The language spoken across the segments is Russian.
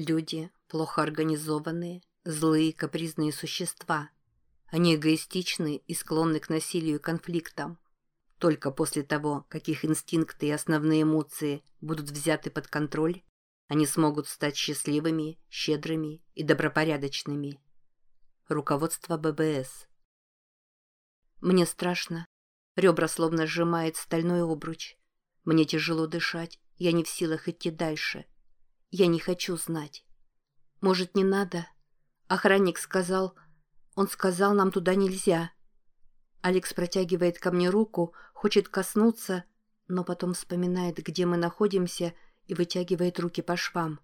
Люди плохо организованные, злые, капризные существа. Они эгоистичны и склонны к насилию и конфликтам. Только после того, как их инстинкты и основные эмоции будут взяты под контроль, они смогут стать счастливыми, щедрыми и добропорядочными. Руководство ББС Мне страшно. Ребра словно сжимает стальной обруч. Мне тяжело дышать, я не в силах идти дальше. Я не хочу знать. Может, не надо? Охранник сказал... Он сказал, нам туда нельзя. Алекс протягивает ко мне руку, хочет коснуться, но потом вспоминает, где мы находимся, и вытягивает руки по швам.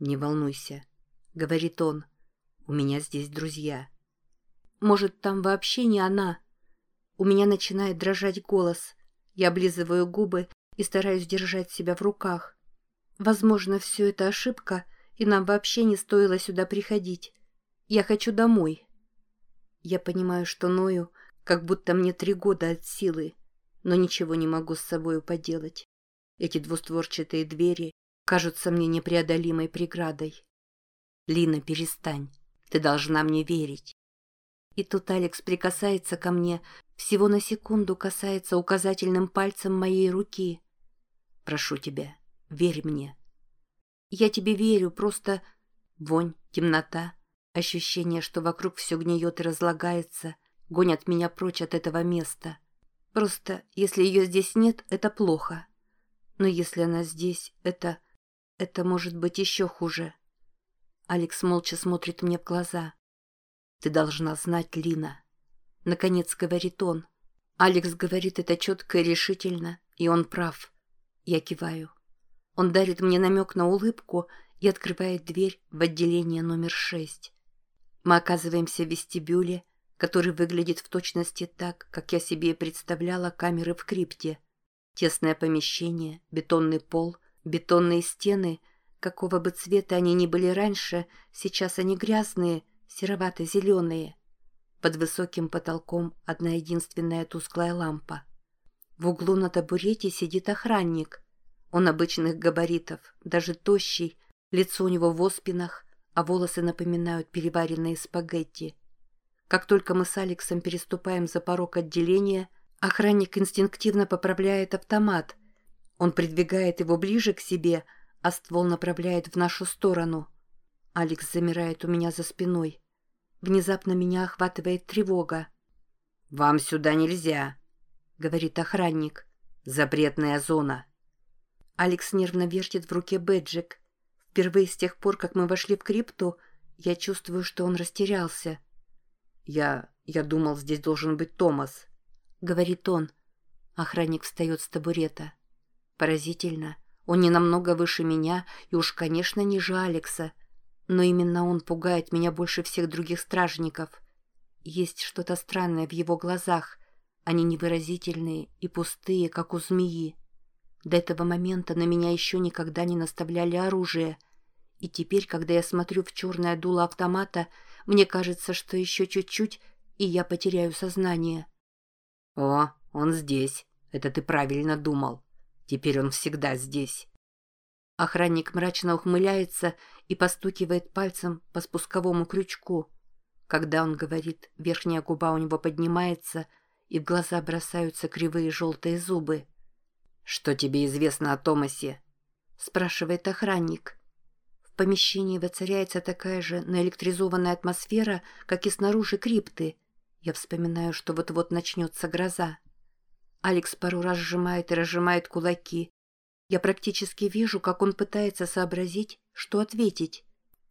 «Не волнуйся», — говорит он, — «у меня здесь друзья». «Может, там вообще не она?» У меня начинает дрожать голос. Я облизываю губы и стараюсь держать себя в руках. Возможно, все это ошибка, и нам вообще не стоило сюда приходить. Я хочу домой. Я понимаю, что ною, как будто мне три года от силы, но ничего не могу с собой поделать. Эти двустворчатые двери кажутся мне непреодолимой преградой. Лина, перестань. Ты должна мне верить. И тут Алекс прикасается ко мне, всего на секунду касается указательным пальцем моей руки. Прошу тебя, верь мне. Я тебе верю, просто вонь, темнота, ощущение, что вокруг все гниет и разлагается, гонят меня прочь от этого места. Просто, если ее здесь нет, это плохо. Но если она здесь, это... это может быть еще хуже. Алекс молча смотрит мне в глаза. «Ты должна знать, Лина». Наконец говорит он. Алекс говорит это четко и решительно, и он прав. Я киваю. Он дарит мне намек на улыбку и открывает дверь в отделение номер шесть. Мы оказываемся в вестибюле, который выглядит в точности так, как я себе представляла камеры в крипте. Тесное помещение, бетонный пол, бетонные стены, какого бы цвета они ни были раньше, сейчас они грязные, серовато-зеленые. Под высоким потолком одна единственная тусклая лампа. В углу на табурете сидит охранник. Он обычных габаритов, даже тощий, лицо у него в оспинах, а волосы напоминают переваренные спагетти. Как только мы с Алексом переступаем за порог отделения, охранник инстинктивно поправляет автомат. Он придвигает его ближе к себе, а ствол направляет в нашу сторону. Алекс замирает у меня за спиной. Внезапно меня охватывает тревога. «Вам сюда нельзя», — говорит охранник. «Запретная зона». Алекс нервно вертит в руке бэджик. Впервые с тех пор, как мы вошли в крипту, я чувствую, что он растерялся. «Я... я думал, здесь должен быть Томас», — говорит он. Охранник встает с табурета. Поразительно. Он не намного выше меня и уж, конечно, ниже Алекса. Но именно он пугает меня больше всех других стражников. Есть что-то странное в его глазах. Они невыразительные и пустые, как у змеи. До этого момента на меня еще никогда не наставляли оружие. И теперь, когда я смотрю в черное дуло автомата, мне кажется, что еще чуть-чуть, и я потеряю сознание. «О, он здесь. Это ты правильно думал. Теперь он всегда здесь». Охранник мрачно ухмыляется и постукивает пальцем по спусковому крючку. Когда он говорит, верхняя губа у него поднимается, и в глаза бросаются кривые желтые зубы. «Что тебе известно о Томасе?» — спрашивает охранник. В помещении воцаряется такая же наэлектризованная атмосфера, как и снаружи крипты. Я вспоминаю, что вот-вот начнется гроза. Алекс пару раз сжимает и разжимает кулаки. Я практически вижу, как он пытается сообразить, что ответить.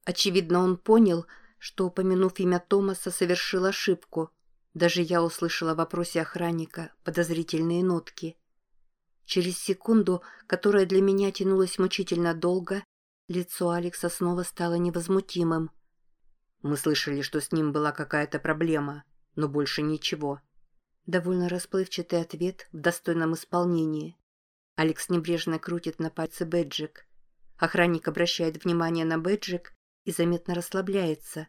Очевидно, он понял, что, упомянув имя Томаса, совершил ошибку. Даже я услышала в вопросе охранника подозрительные нотки. Через секунду, которая для меня тянулась мучительно долго, лицо Алекса снова стало невозмутимым. Мы слышали, что с ним была какая-то проблема, но больше ничего. Довольно расплывчатый ответ в достойном исполнении. Алекс небрежно крутит на пальце бэджик. Охранник обращает внимание на бэджик и заметно расслабляется.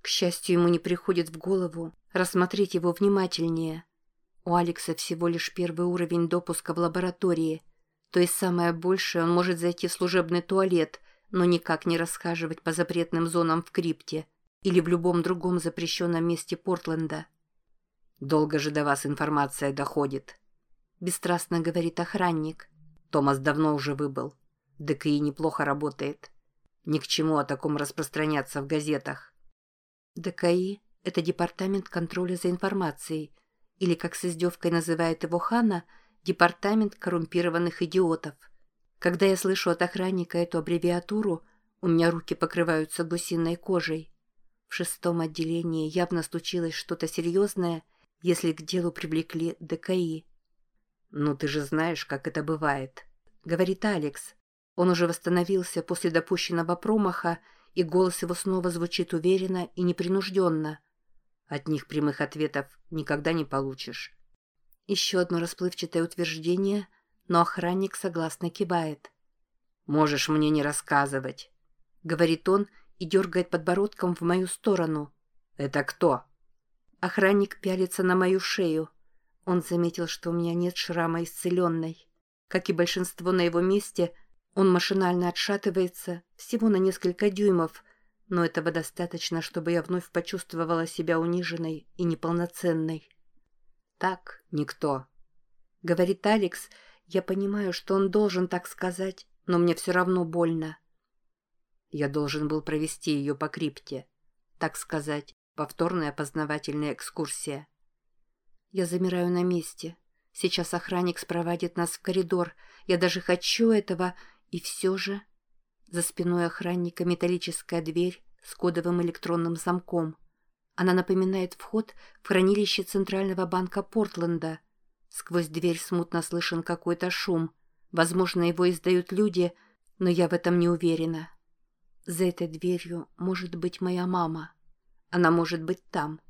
К счастью, ему не приходит в голову рассмотреть его внимательнее. У Алекса всего лишь первый уровень допуска в лаборатории, то есть самое большее он может зайти в служебный туалет, но никак не расхаживать по запретным зонам в крипте или в любом другом запрещенном месте Портленда. «Долго же до вас информация доходит», — бесстрастно говорит охранник. Томас давно уже выбыл. ДКИ неплохо работает. Ни к чему о таком распространяться в газетах. ДКИ – это Департамент контроля за информацией, или, как с издевкой называет его Хана, Департамент коррумпированных идиотов. Когда я слышу от охранника эту аббревиатуру, у меня руки покрываются гусиной кожей. В шестом отделении явно случилось что-то серьезное, если к делу привлекли ДКИ. «Ну ты же знаешь, как это бывает», — говорит Алекс. Он уже восстановился после допущенного промаха, и голос его снова звучит уверенно и непринужденно. От них прямых ответов никогда не получишь. Еще одно расплывчатое утверждение, но охранник согласно кивает. «Можешь мне не рассказывать», — говорит он и дергает подбородком в мою сторону. «Это кто?» Охранник пялится на мою шею. Он заметил, что у меня нет шрама исцеленной. Как и большинство на его месте, он машинально отшатывается всего на несколько дюймов, но этого достаточно, чтобы я вновь почувствовала себя униженной и неполноценной. «Так, никто», — говорит Алекс. Я понимаю, что он должен так сказать, но мне все равно больно. Я должен был провести ее по крипте. Так сказать, повторная познавательная экскурсия. Я замираю на месте. Сейчас охранник спровадит нас в коридор. Я даже хочу этого, и все же... За спиной охранника металлическая дверь с кодовым электронным замком. Она напоминает вход в хранилище Центрального банка Портленда. Сквозь дверь смутно слышен какой-то шум. Возможно, его издают люди, но я в этом не уверена. За этой дверью может быть моя мама. Она может быть там.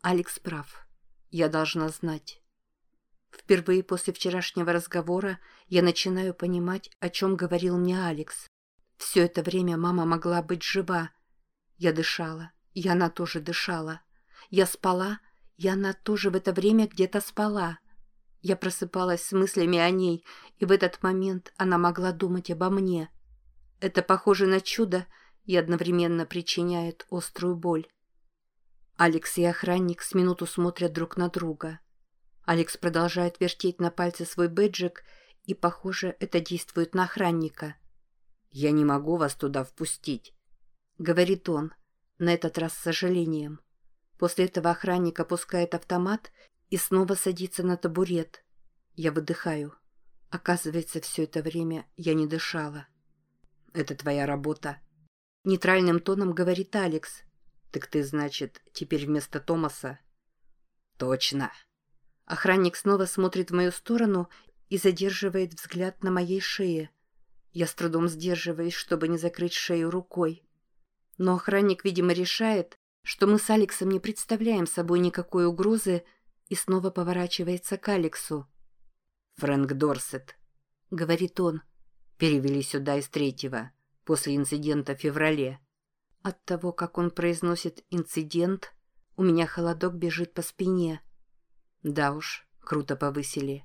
Алекс прав. Я должна знать. Впервые после вчерашнего разговора я начинаю понимать, о чем говорил мне Алекс. Все это время мама могла быть жива. Я дышала, и она тоже дышала. Я спала, и она тоже в это время где-то спала. Я просыпалась с мыслями о ней, и в этот момент она могла думать обо мне. Это похоже на чудо и одновременно причиняет острую боль. Алекс и охранник с минуту смотрят друг на друга. Алекс продолжает вертеть на пальце свой бэджик, и, похоже, это действует на охранника. «Я не могу вас туда впустить», — говорит он, на этот раз с сожалением. После этого охранник опускает автомат и снова садится на табурет. Я выдыхаю. Оказывается, все это время я не дышала. «Это твоя работа?» Нейтральным тоном говорит Алекс. «Так ты, значит, теперь вместо Томаса?» «Точно». Охранник снова смотрит в мою сторону и задерживает взгляд на моей шее. Я с трудом сдерживаюсь, чтобы не закрыть шею рукой. Но охранник, видимо, решает, что мы с Алексом не представляем собой никакой угрозы, и снова поворачивается к Алексу. «Фрэнк Дорсет», — говорит он, — «перевели сюда из третьего, после инцидента в феврале». От того, как он произносит «инцидент», у меня холодок бежит по спине. Да уж, круто повысили.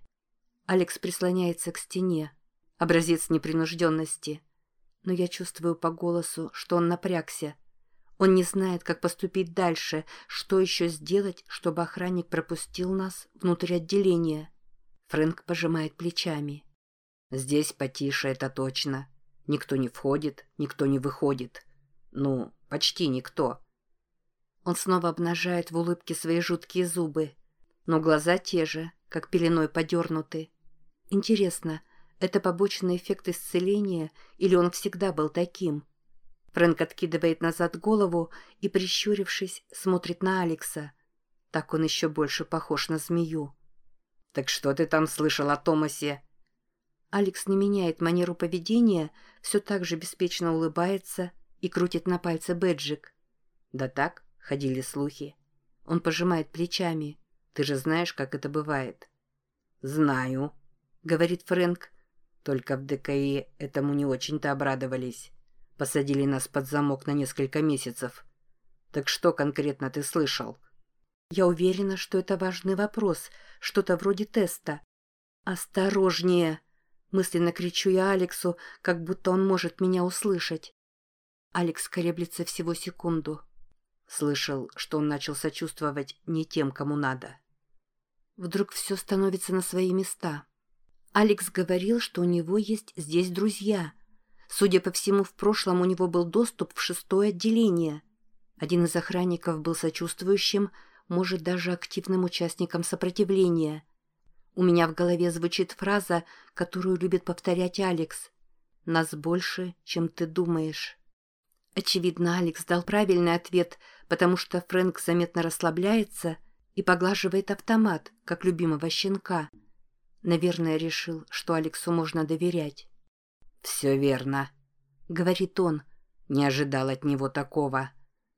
Алекс прислоняется к стене. Образец непринужденности. Но я чувствую по голосу, что он напрягся. Он не знает, как поступить дальше, что еще сделать, чтобы охранник пропустил нас внутрь отделения. Фрэнк пожимает плечами. «Здесь потише, это точно. Никто не входит, никто не выходит. Ну, почти никто. Он снова обнажает в улыбке свои жуткие зубы. Но глаза те же, как пеленой подернуты. Интересно, это побочный эффект исцеления или он всегда был таким? Фрэнк откидывает назад голову и, прищурившись, смотрит на Алекса. Так он еще больше похож на змею. «Так что ты там слышал о Томасе?» Алекс не меняет манеру поведения, все так же беспечно улыбается и крутит на пальце бэджик. «Да так, ходили слухи». Он пожимает плечами. «Ты же знаешь, как это бывает». «Знаю», — говорит Фрэнк. «Только в ДКИ этому не очень-то обрадовались. Посадили нас под замок на несколько месяцев. Так что конкретно ты слышал?» «Я уверена, что это важный вопрос, что-то вроде теста». «Осторожнее!» — Мысленно кричу я Алексу, как будто он может меня услышать. Алекс колеблется всего секунду. Слышал, что он начал сочувствовать не тем, кому надо. Вдруг все становится на свои места. Алекс говорил, что у него есть здесь друзья. Судя по всему, в прошлом у него был доступ в шестое отделение. Один из охранников был сочувствующим, может, даже активным участником сопротивления. У меня в голове звучит фраза, которую любит повторять Алекс. «Нас больше, чем ты думаешь». Очевидно, Алекс дал правильный ответ, потому что Фрэнк заметно расслабляется и поглаживает автомат, как любимого щенка. Наверное, решил, что Алексу можно доверять. «Все верно», — говорит он. Не ожидал от него такого.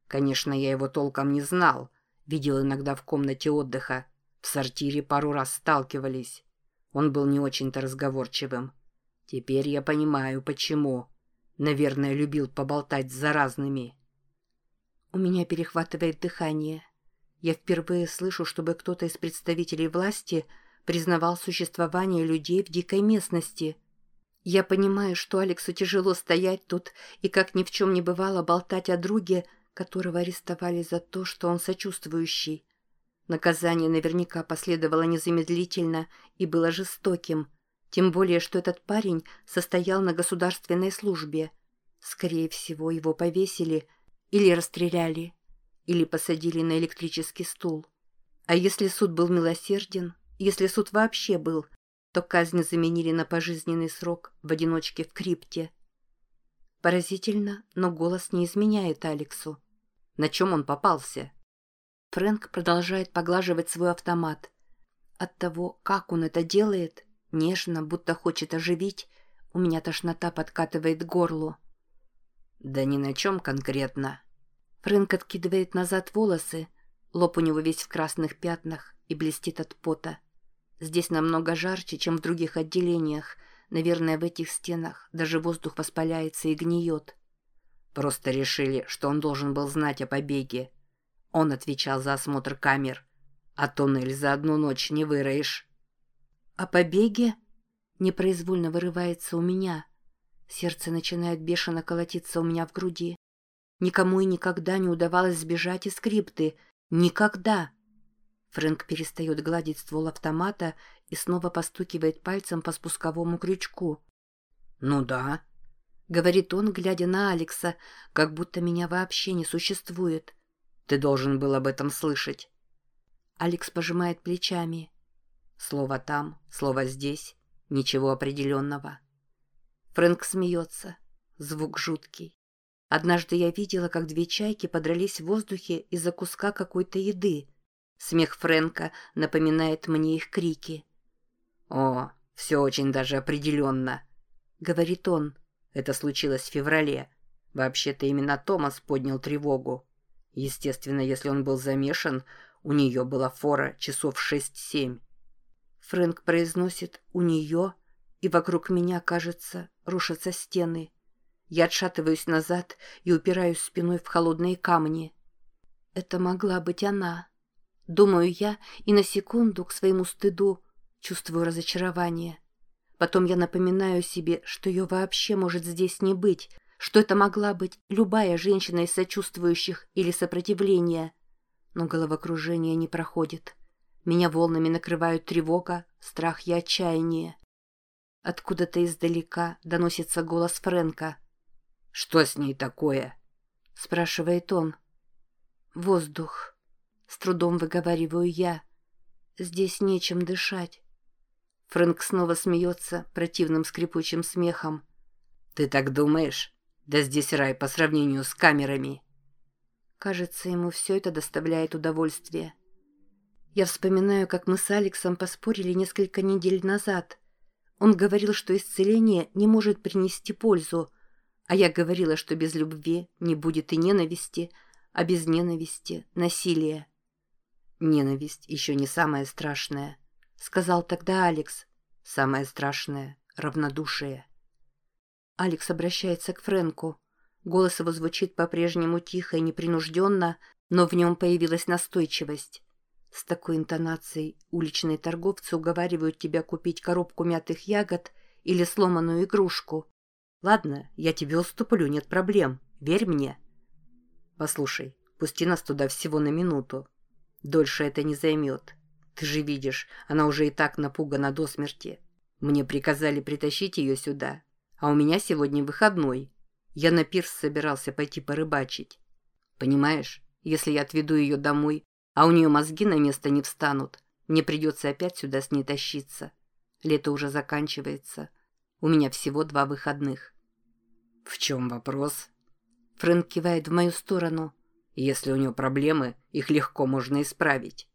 Конечно, я его толком не знал. Видел иногда в комнате отдыха. В сортире пару раз сталкивались. Он был не очень-то разговорчивым. Теперь я понимаю, почему. Наверное, любил поболтать с заразными. У меня перехватывает дыхание. Я впервые слышу, чтобы кто-то из представителей власти признавал существование людей в дикой местности. Я понимаю, что Алексу тяжело стоять тут и как ни в чем не бывало болтать о друге, которого арестовали за то, что он сочувствующий. Наказание наверняка последовало незамедлительно и было жестоким – тем более, что этот парень состоял на государственной службе. Скорее всего, его повесили или расстреляли, или посадили на электрический стул. А если суд был милосерден, если суд вообще был, то казнь заменили на пожизненный срок в одиночке в крипте. Поразительно, но голос не изменяет Алексу. На чем он попался? Фрэнк продолжает поглаживать свой автомат. От того, как он это делает, Нежно, будто хочет оживить, у меня тошнота подкатывает к горлу. Да ни на чем конкретно. Фрэнк откидывает назад волосы, лоб у него весь в красных пятнах и блестит от пота. Здесь намного жарче, чем в других отделениях. Наверное, в этих стенах даже воздух воспаляется и гниет. Просто решили, что он должен был знать о побеге. Он отвечал за осмотр камер. А туннель за одну ночь не выроешь. О побеге непроизвольно вырывается у меня. Сердце начинает бешено колотиться у меня в груди. Никому и никогда не удавалось сбежать из скрипты. Никогда! Фрэнк перестает гладить ствол автомата и снова постукивает пальцем по спусковому крючку. «Ну да», — говорит он, глядя на Алекса, как будто меня вообще не существует. «Ты должен был об этом слышать». Алекс пожимает плечами. Слово там, слово здесь, ничего определенного. Фрэнк смеется. Звук жуткий. Однажды я видела, как две чайки подрались в воздухе из-за куска какой-то еды. Смех Фрэнка напоминает мне их крики. «О, все очень даже определенно», — говорит он. «Это случилось в феврале. Вообще-то именно Томас поднял тревогу. Естественно, если он был замешан, у нее была фора часов шесть-семь. Фрэнк произносит «у нее», и вокруг меня, кажется, рушатся стены. Я отшатываюсь назад и упираюсь спиной в холодные камни. Это могла быть она. Думаю я, и на секунду к своему стыду чувствую разочарование. Потом я напоминаю себе, что ее вообще может здесь не быть, что это могла быть любая женщина из сочувствующих или сопротивления. Но головокружение не проходит. Меня волнами накрывают тревога, страх и отчаяние. Откуда-то издалека доносится голос Фрэнка. «Что с ней такое?» — спрашивает он. «Воздух». С трудом выговариваю я. Здесь нечем дышать. Фрэнк снова смеется противным скрипучим смехом. «Ты так думаешь? Да здесь рай по сравнению с камерами». Кажется, ему все это доставляет удовольствие. Я вспоминаю, как мы с Алексом поспорили несколько недель назад. Он говорил, что исцеление не может принести пользу, а я говорила, что без любви не будет и ненависти, а без ненависти — насилия. «Ненависть еще не самое страшное», — сказал тогда Алекс. «Самое страшное — равнодушие». Алекс обращается к Фрэнку. Голос его звучит по-прежнему тихо и непринужденно, но в нем появилась настойчивость. С такой интонацией уличные торговцы уговаривают тебя купить коробку мятых ягод или сломанную игрушку. Ладно, я тебе уступлю, нет проблем. Верь мне. Послушай, пусти нас туда всего на минуту. Дольше это не займет. Ты же видишь, она уже и так напугана до смерти. Мне приказали притащить ее сюда, а у меня сегодня выходной. Я на пирс собирался пойти порыбачить. Понимаешь, если я отведу ее домой, а у нее мозги на место не встанут, мне придется опять сюда с ней тащиться. Лето уже заканчивается. У меня всего два выходных. В чем вопрос? Фрэнк кивает в мою сторону. Если у нее проблемы, их легко можно исправить.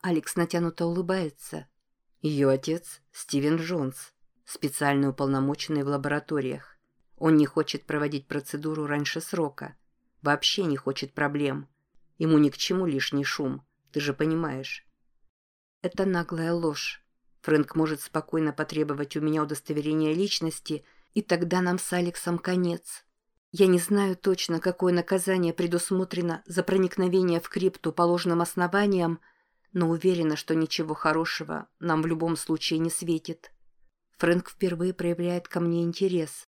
Алекс натянуто улыбается. Ее отец – Стивен Джонс, специальный уполномоченный в лабораториях. Он не хочет проводить процедуру раньше срока. Вообще не хочет проблем. Ему ни к чему лишний шум, ты же понимаешь. Это наглая ложь. Фрэнк может спокойно потребовать у меня удостоверения личности, и тогда нам с Алексом конец. Я не знаю точно, какое наказание предусмотрено за проникновение в крипту по ложным основаниям, но уверена, что ничего хорошего нам в любом случае не светит. Фрэнк впервые проявляет ко мне интерес.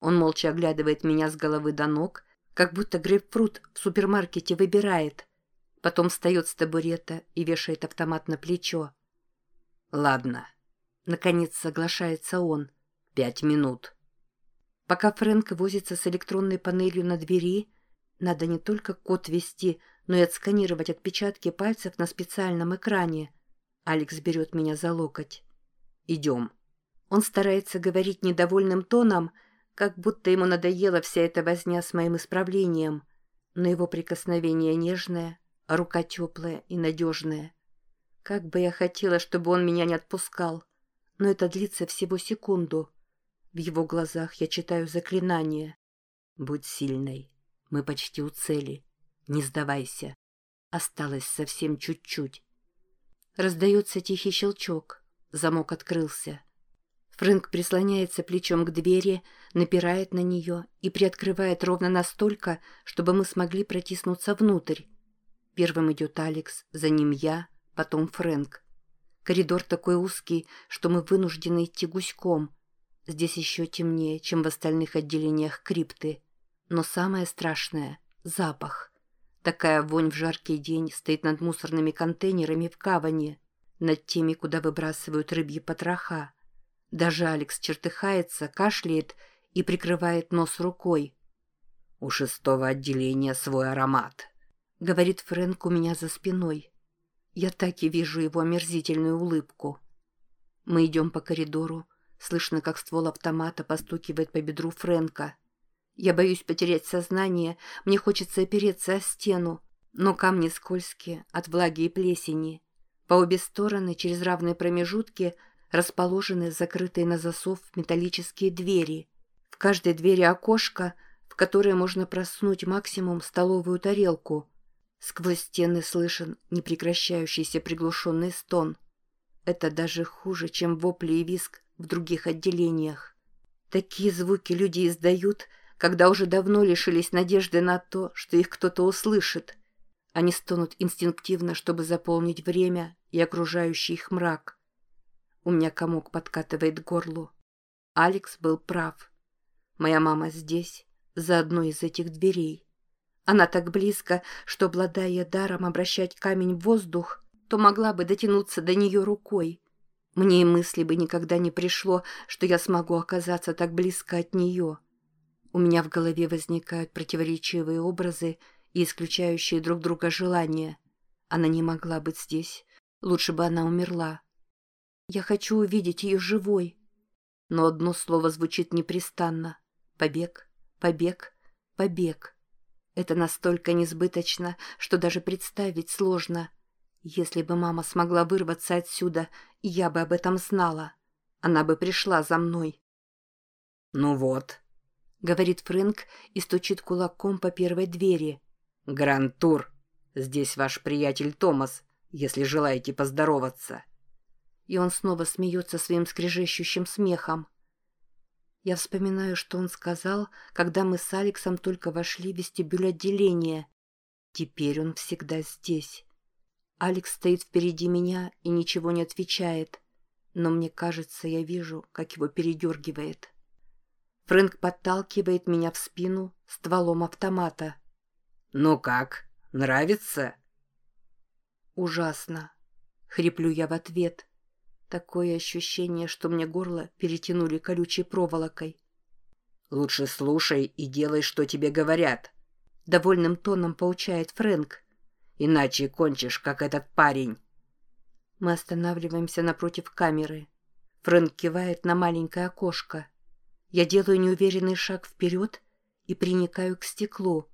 Он молча оглядывает меня с головы до ног, как будто грейпфрут в супермаркете выбирает. Потом встает с табурета и вешает автомат на плечо. «Ладно». Наконец соглашается он. «Пять минут». Пока Фрэнк возится с электронной панелью на двери, надо не только код ввести, но и отсканировать отпечатки пальцев на специальном экране. Алекс берет меня за локоть. «Идем». Он старается говорить недовольным тоном, как будто ему надоела вся эта возня с моим исправлением, но его прикосновение нежное, а рука теплая и надежная. Как бы я хотела, чтобы он меня не отпускал, но это длится всего секунду. В его глазах я читаю заклинание. «Будь сильной, мы почти у цели». Не сдавайся. Осталось совсем чуть-чуть. Раздается тихий щелчок. Замок открылся. Фрэнк прислоняется плечом к двери, напирает на нее и приоткрывает ровно настолько, чтобы мы смогли протиснуться внутрь. Первым идет Алекс, за ним я, потом Фрэнк. Коридор такой узкий, что мы вынуждены идти гуськом. Здесь еще темнее, чем в остальных отделениях крипты. Но самое страшное — запах. Такая вонь в жаркий день стоит над мусорными контейнерами в Каване, над теми, куда выбрасывают рыбьи потроха. Даже Алекс чертыхается, кашляет и прикрывает нос рукой. «У шестого отделения свой аромат», — говорит Фрэнк у меня за спиной. Я так и вижу его омерзительную улыбку. Мы идем по коридору. Слышно, как ствол автомата постукивает по бедру Фрэнка. Я боюсь потерять сознание, мне хочется опереться о стену, но камни скользкие от влаги и плесени. По обе стороны, через равные промежутки, расположены закрытые на засов металлические двери. В каждой двери окошко, в которое можно проснуть максимум столовую тарелку. Сквозь стены слышен непрекращающийся приглушенный стон. Это даже хуже, чем вопли и виск в других отделениях. Такие звуки люди издают, когда уже давно лишились надежды на то, что их кто-то услышит. Они стонут инстинктивно, чтобы заполнить время и окружающий их мрак. У меня комок подкатывает к горлу. Алекс был прав. Моя мама здесь, за одной из этих дверей. Она так близко, что, обладая даром обращать камень в воздух, то могла бы дотянуться до нее рукой. Мне и мысли бы никогда не пришло, что я смогу оказаться так близко от нее. У меня в голове возникают противоречивые образы и исключающие друг друга желания. Она не могла быть здесь. Лучше бы она умерла. Я хочу увидеть ее живой. Но одно слово звучит непрестанно. Побег, побег, побег. Это настолько несбыточно, что даже представить сложно. Если бы мама смогла вырваться отсюда, я бы об этом знала. Она бы пришла за мной. «Ну вот», — говорит Фрэнк и стучит кулаком по первой двери. «Гранд-тур! Здесь ваш приятель Томас, если желаете поздороваться». И он снова смеется своим скрежещущим смехом. Я вспоминаю, что он сказал, когда мы с Алексом только вошли в вестибюль отделения. Теперь он всегда здесь. Алекс стоит впереди меня и ничего не отвечает. но мне кажется, я вижу, как его передергивает. Фрэнк подталкивает меня в спину стволом автомата. «Ну как, нравится?» «Ужасно!» — хриплю я в ответ. Такое ощущение, что мне горло перетянули колючей проволокой. «Лучше слушай и делай, что тебе говорят», — довольным тоном поучает Фрэнк. «Иначе кончишь, как этот парень». Мы останавливаемся напротив камеры. Фрэнк кивает на маленькое окошко. Я делаю неуверенный шаг вперед и приникаю к стеклу.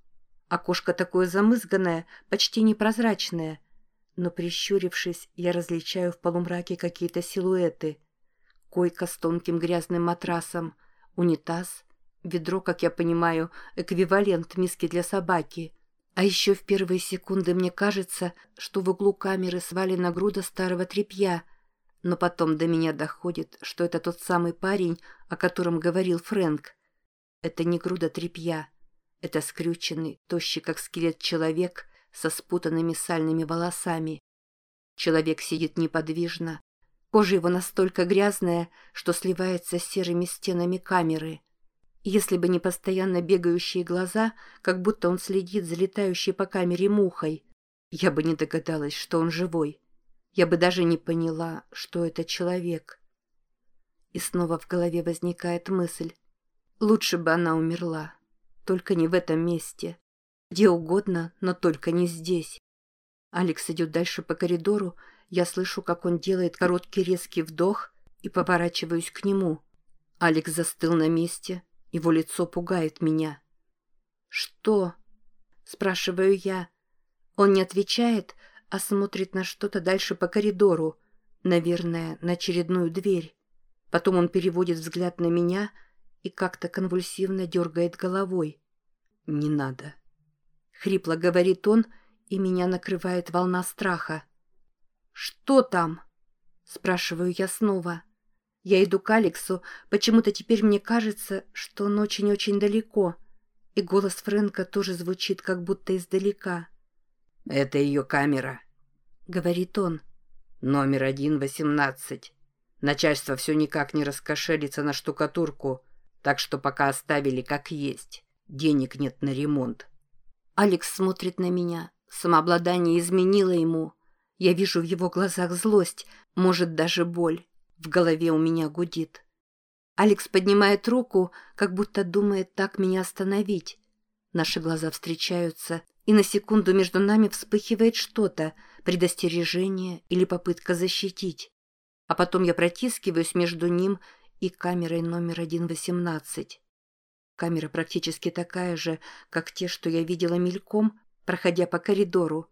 Окошко такое замызганное, почти непрозрачное. Но, прищурившись, я различаю в полумраке какие-то силуэты. Койка с тонким грязным матрасом, унитаз, ведро, как я понимаю, эквивалент миски для собаки. А еще в первые секунды мне кажется, что в углу камеры свалена груда старого тряпья, но потом до меня доходит, что это тот самый парень, о котором говорил Фрэнк. Это не груда тряпья, это скрюченный, тощий как скелет человек со спутанными сальными волосами. Человек сидит неподвижно. Кожа его настолько грязная, что сливается с серыми стенами камеры. Если бы не постоянно бегающие глаза, как будто он следит за летающей по камере мухой, я бы не догадалась, что он живой. Я бы даже не поняла, что это человек. И снова в голове возникает мысль. Лучше бы она умерла. Только не в этом месте. Где угодно, но только не здесь. Алекс идет дальше по коридору. Я слышу, как он делает короткий резкий вдох и поворачиваюсь к нему. Алекс застыл на месте. Его лицо пугает меня. «Что?» – спрашиваю я. Он не отвечает, а смотрит на что-то дальше по коридору. Наверное, на очередную дверь. Потом он переводит взгляд на меня – и как-то конвульсивно дергает головой. «Не надо». Хрипло говорит он, и меня накрывает волна страха. «Что там?» Спрашиваю я снова. Я иду к Алексу, почему-то теперь мне кажется, что он очень-очень далеко. И голос Фрэнка тоже звучит как будто издалека. «Это ее камера», — говорит он. «Номер один восемнадцать. Начальство все никак не раскошелится на штукатурку, так что пока оставили как есть. Денег нет на ремонт. Алекс смотрит на меня. Самообладание изменило ему. Я вижу в его глазах злость, может, даже боль. В голове у меня гудит. Алекс поднимает руку, как будто думает так меня остановить. Наши глаза встречаются, и на секунду между нами вспыхивает что-то, предостережение или попытка защитить. А потом я протискиваюсь между ним и камерой номер 118. Камера практически такая же, как те, что я видела мельком, проходя по коридору.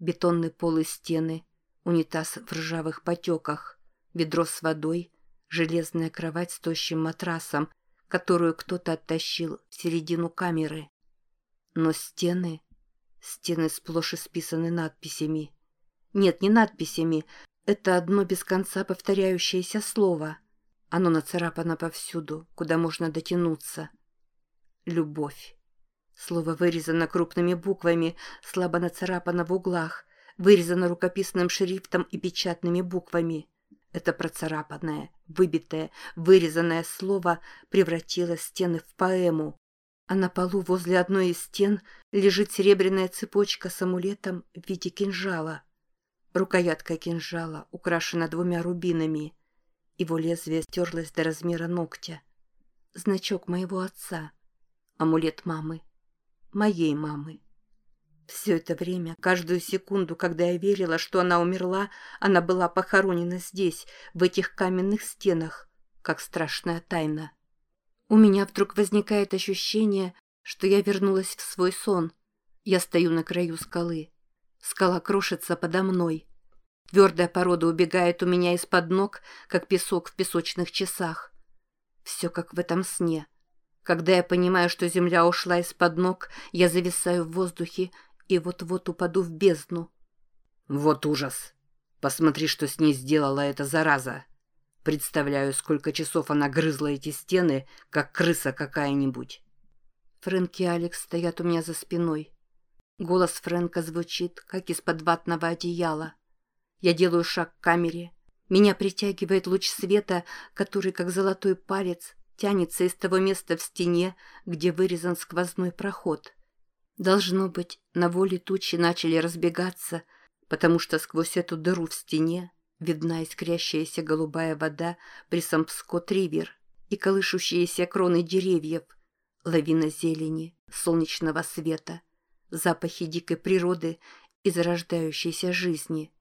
Бетонный пол и стены, унитаз в ржавых потеках, ведро с водой, железная кровать с тощим матрасом, которую кто-то оттащил в середину камеры. Но стены... Стены сплошь исписаны надписями. Нет, не надписями. Это одно без конца повторяющееся слово. Оно нацарапано повсюду, куда можно дотянуться. Любовь. Слово вырезано крупными буквами, слабо нацарапано в углах, вырезано рукописным шрифтом и печатными буквами. Это процарапанное, выбитое, вырезанное слово превратило стены в поэму. А на полу возле одной из стен лежит серебряная цепочка с амулетом в виде кинжала. Рукоятка кинжала украшена двумя рубинами — его лезвие стерлось до размера ногтя. Значок моего отца. Амулет мамы. Моей мамы. Все это время, каждую секунду, когда я верила, что она умерла, она была похоронена здесь, в этих каменных стенах, как страшная тайна. У меня вдруг возникает ощущение, что я вернулась в свой сон. Я стою на краю скалы. Скала крошится подо мной. Твердая порода убегает у меня из-под ног, как песок в песочных часах. Все как в этом сне. Когда я понимаю, что земля ушла из-под ног, я зависаю в воздухе и вот-вот упаду в бездну. Вот ужас. Посмотри, что с ней сделала эта зараза. Представляю, сколько часов она грызла эти стены, как крыса какая-нибудь. Фрэнк и Алекс стоят у меня за спиной. Голос Фрэнка звучит, как из-под ватного одеяла. Я делаю шаг к камере. Меня притягивает луч света, который, как золотой палец, тянется из того места в стене, где вырезан сквозной проход. Должно быть, на воле тучи начали разбегаться, потому что сквозь эту дыру в стене видна искрящаяся голубая вода при Сампскот-Ривер и колышущиеся кроны деревьев, лавина зелени, солнечного света, запахи дикой природы и зарождающейся жизни.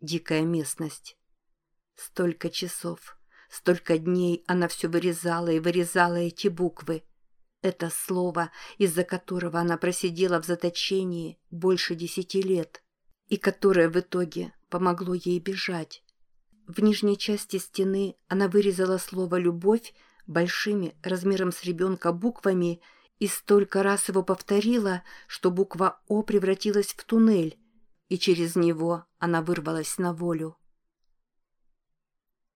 Дикая местность. Столько часов, столько дней она все вырезала и вырезала эти буквы. Это слово, из-за которого она просидела в заточении больше десяти лет, и которое в итоге помогло ей бежать. В нижней части стены она вырезала слово «любовь» большими, размером с ребенка, буквами и столько раз его повторила, что буква «О» превратилась в туннель, и через него она вырвалась на волю.